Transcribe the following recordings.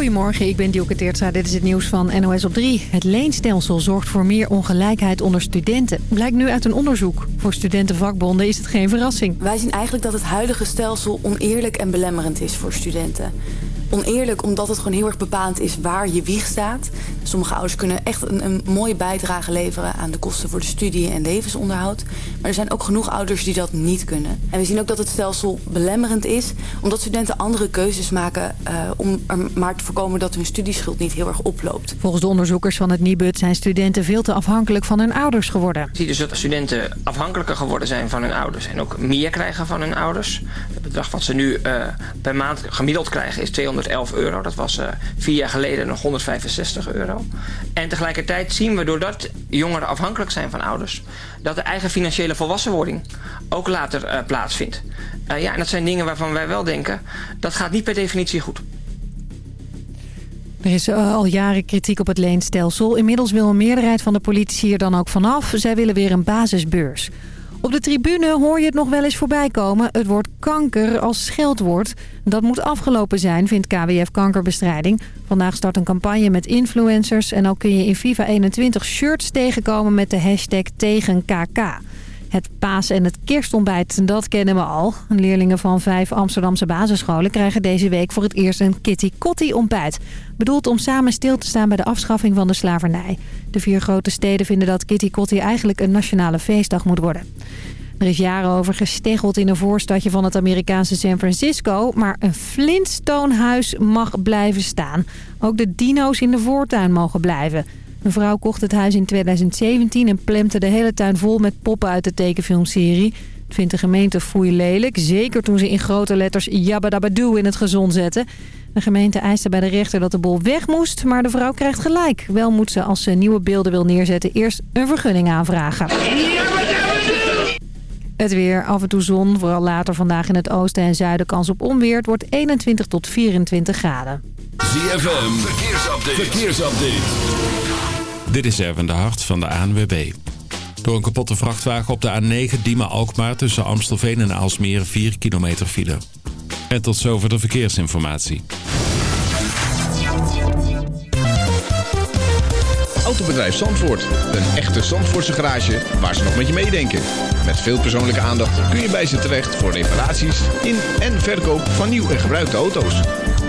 Goedemorgen, ik ben Dielke Teertstra. Dit is het nieuws van NOS op 3. Het leenstelsel zorgt voor meer ongelijkheid onder studenten. Blijkt nu uit een onderzoek. Voor studentenvakbonden is het geen verrassing. Wij zien eigenlijk dat het huidige stelsel oneerlijk en belemmerend is voor studenten oneerlijk omdat het gewoon heel erg bepalend is waar je wieg staat. Sommige ouders kunnen echt een, een, mooie bijdrage leveren aan de kosten voor de studie en levensonderhoud. Maar er zijn ook genoeg ouders die dat niet kunnen. En we zien ook dat het stelsel belemmerend is omdat studenten andere keuzes maken uh, om er maar te voorkomen dat hun studieschuld niet heel erg oploopt. Volgens de onderzoekers van het Nibud zijn studenten veel te afhankelijk van hun ouders geworden. Je ziet dus dat studenten afhankelijker geworden zijn van hun ouders en ook meer krijgen van hun ouders. Het bedrag wat ze nu uh, per maand gemiddeld krijgen is 200 111 euro. Dat was uh, vier jaar geleden nog 165 euro. En tegelijkertijd zien we doordat jongeren afhankelijk zijn van ouders... dat de eigen financiële volwassenwording ook later uh, plaatsvindt. Uh, ja, en dat zijn dingen waarvan wij wel denken... dat gaat niet per definitie goed. Er is al jaren kritiek op het leenstelsel. Inmiddels wil een meerderheid van de politici er dan ook vanaf. Zij willen weer een basisbeurs. Op de tribune hoor je het nog wel eens voorbij komen. Het woord kanker als scheldwoord. Dat moet afgelopen zijn, vindt KWF Kankerbestrijding. Vandaag start een campagne met influencers. En ook kun je in FIFA 21 shirts tegenkomen met de hashtag tegen KK. Het paas- en het kerstontbijt, dat kennen we al. Leerlingen van vijf Amsterdamse basisscholen krijgen deze week voor het eerst een kitty kotti ontbijt. Bedoeld om samen stil te staan bij de afschaffing van de slavernij. De vier grote steden vinden dat kitty kotti eigenlijk een nationale feestdag moet worden. Er is jaren over gesteggeld in een voorstadje van het Amerikaanse San Francisco. Maar een Flintstone-huis mag blijven staan. Ook de dino's in de voortuin mogen blijven. Een vrouw kocht het huis in 2017 en plemte de hele tuin vol met poppen uit de tekenfilmserie. Het vindt de gemeente foei lelijk. Zeker toen ze in grote letters Jabba in het gezond zetten. De gemeente eiste bij de rechter dat de bol weg moest, maar de vrouw krijgt gelijk. Wel moet ze als ze nieuwe beelden wil neerzetten eerst een vergunning aanvragen. Het weer, af en toe zon, vooral later vandaag in het oosten en zuiden kans op onweer. Het wordt 21 tot 24 graden. ZFM, verkeersupdate. verkeersupdate. Dit is Erwin de Hart van de ANWB. Door een kapotte vrachtwagen op de A9 Diemen-Alkmaar tussen Amstelveen en Aalsmeer 4 kilometer file. En tot zover de verkeersinformatie. Autobedrijf Zandvoort. Een echte Zandvoortse garage waar ze nog met je meedenken. Met veel persoonlijke aandacht kun je bij ze terecht voor reparaties in en verkoop van nieuw en gebruikte auto's.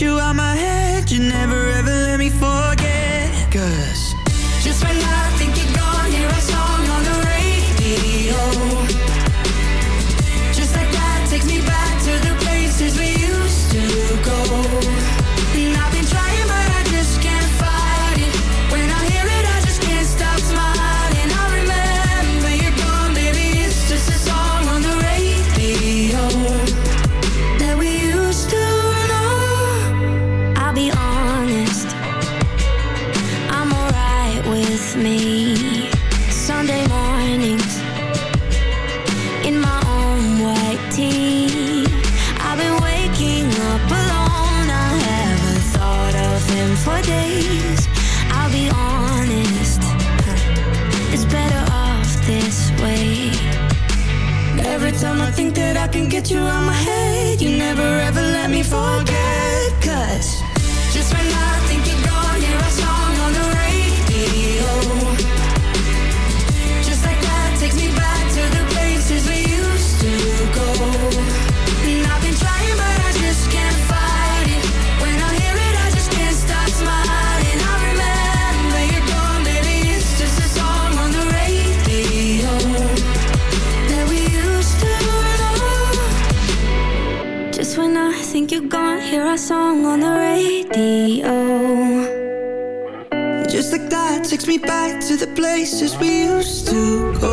you out my head. places we used to go.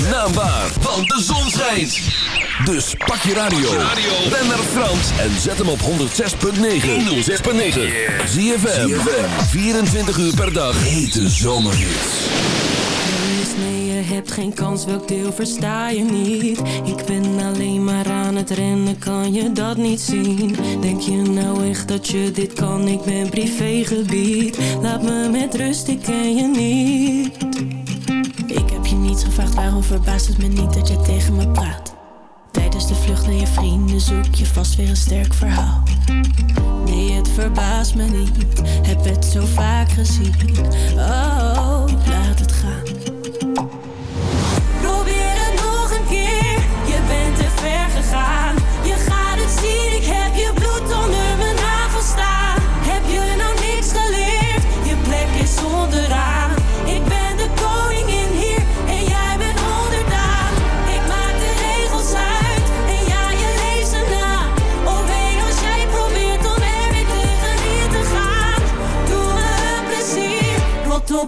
Zijn naam waar, want de zon schijnt. Dus pak je radio. Ben naar Frans en zet hem op 106.9. 106.9. ZFM. 24 uur per dag. Hete zomerhits. Nee, je hebt geen kans, welk deel versta je niet? Ik ben alleen maar aan het rennen, kan je dat niet zien? Denk je nou echt dat je dit kan? Ik ben privégebied. Laat me met rust, ik ken je niet. Verbaast het me niet dat je tegen me praat? Tijdens de vlucht naar je vrienden zoek je vast weer een sterk verhaal. Nee, het verbaast me niet, heb het zo vaak gezien. Oh,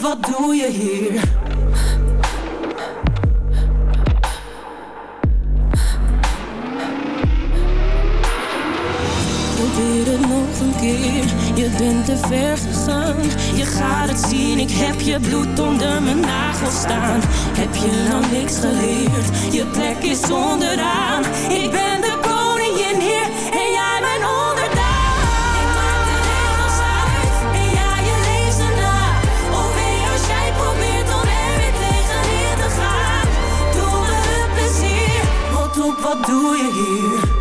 Wat doe je hier? Probeer het nog een keer, je bent te ver gegaan. Je gaat het zien, ik heb je bloed onder mijn nagels staan. Heb je nou niks geleerd? Je plek is onderaan. Ik ben de koningin hier wat doe je hier?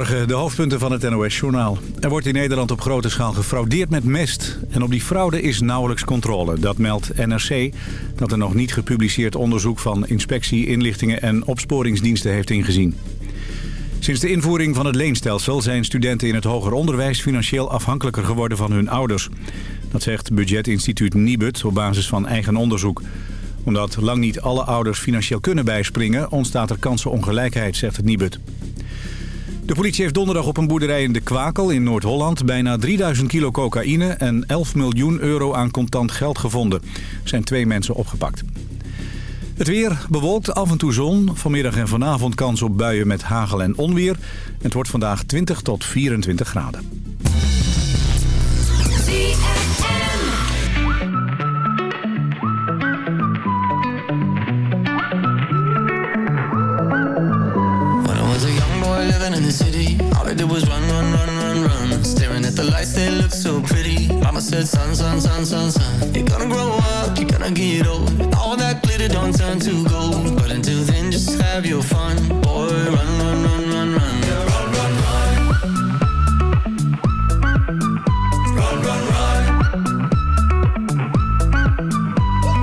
De hoofdpunten van het NOS-journaal. Er wordt in Nederland op grote schaal gefraudeerd met mest. En op die fraude is nauwelijks controle. Dat meldt NRC, dat er nog niet gepubliceerd onderzoek van inspectie, inlichtingen en opsporingsdiensten heeft ingezien. Sinds de invoering van het leenstelsel zijn studenten in het hoger onderwijs financieel afhankelijker geworden van hun ouders. Dat zegt budgetinstituut Nibud op basis van eigen onderzoek. Omdat lang niet alle ouders financieel kunnen bijspringen, ontstaat er kansenongelijkheid, zegt het Nibud. De politie heeft donderdag op een boerderij in de Kwakel in Noord-Holland... bijna 3000 kilo cocaïne en 11 miljoen euro aan contant geld gevonden. Er zijn twee mensen opgepakt. Het weer bewolkt, af en toe zon. Vanmiddag en vanavond kans op buien met hagel en onweer. Het wordt vandaag 20 tot 24 graden. Mama said, son, son, son, son, son. You're gonna grow up, you're gonna get old. All that glitter don't turn to gold. But until then, just have your fun. Boy, run, run, run, run, run. Run, run, run. Run, run, run.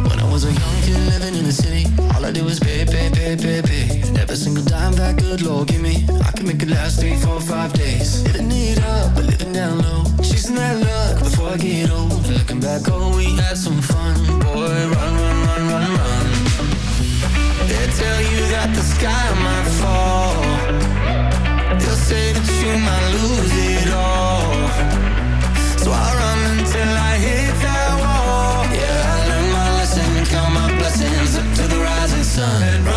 When I was a young kid living in the city, all I did was pay, pay, pay, pay, pay. Every single dime that good Lord give me, I can make it last three, four, five days. Living it up, living down low. Chasing that luck before I get old. Looking back, oh, we had some fun. Boy, run, run, run, run, run. They tell you that the sky might fall. They'll say that you might lose it all. So I run until I hit that wall. Yeah, I learned my lesson, count my blessings up to the rising sun.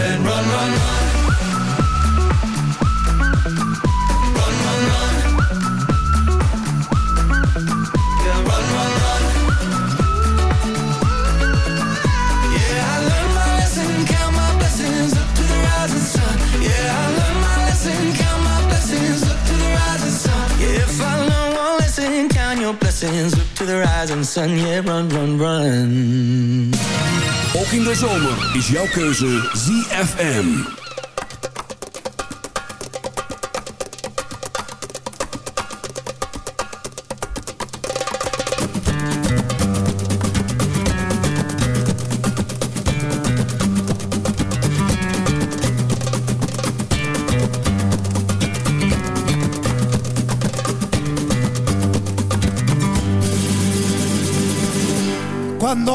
And run, run. Run, sun. Yeah, run, run, run. Ook in de zomer is jouw keuze ZFM.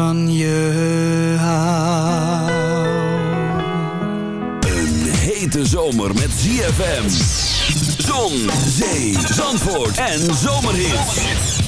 van je hou. Een hete zomer met ZFM. Zon, zee, zandvoort en zomerhit.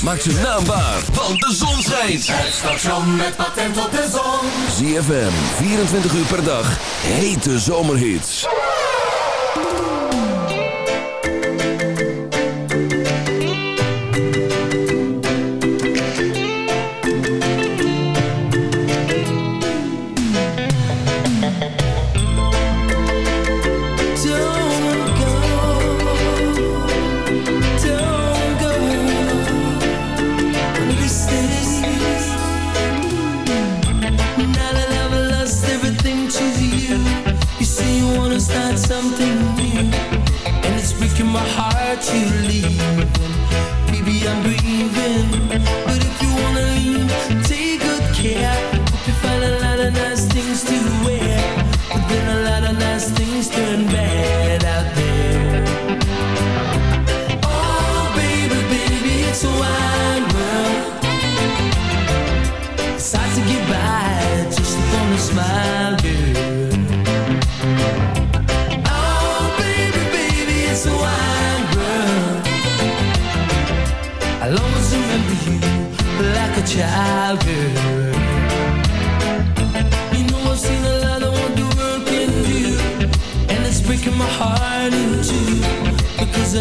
Maakt zijn naam waar, want de zon schijnt. Het station met patent op de zon. ZFM, 24 uur per dag, hete zomerhits.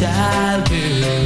Like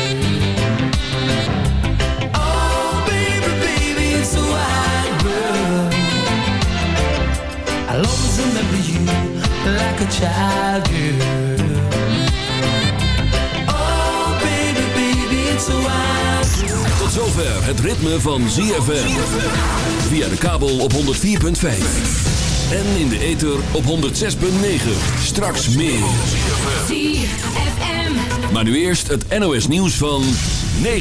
Like a child, girl. Oh, baby, baby, it's a world. Tot zover het ritme van ZFM. Via de kabel op 104.5. En in de ether op 106.9. Straks meer. ZFM. Maar nu eerst het NOS nieuws van 9.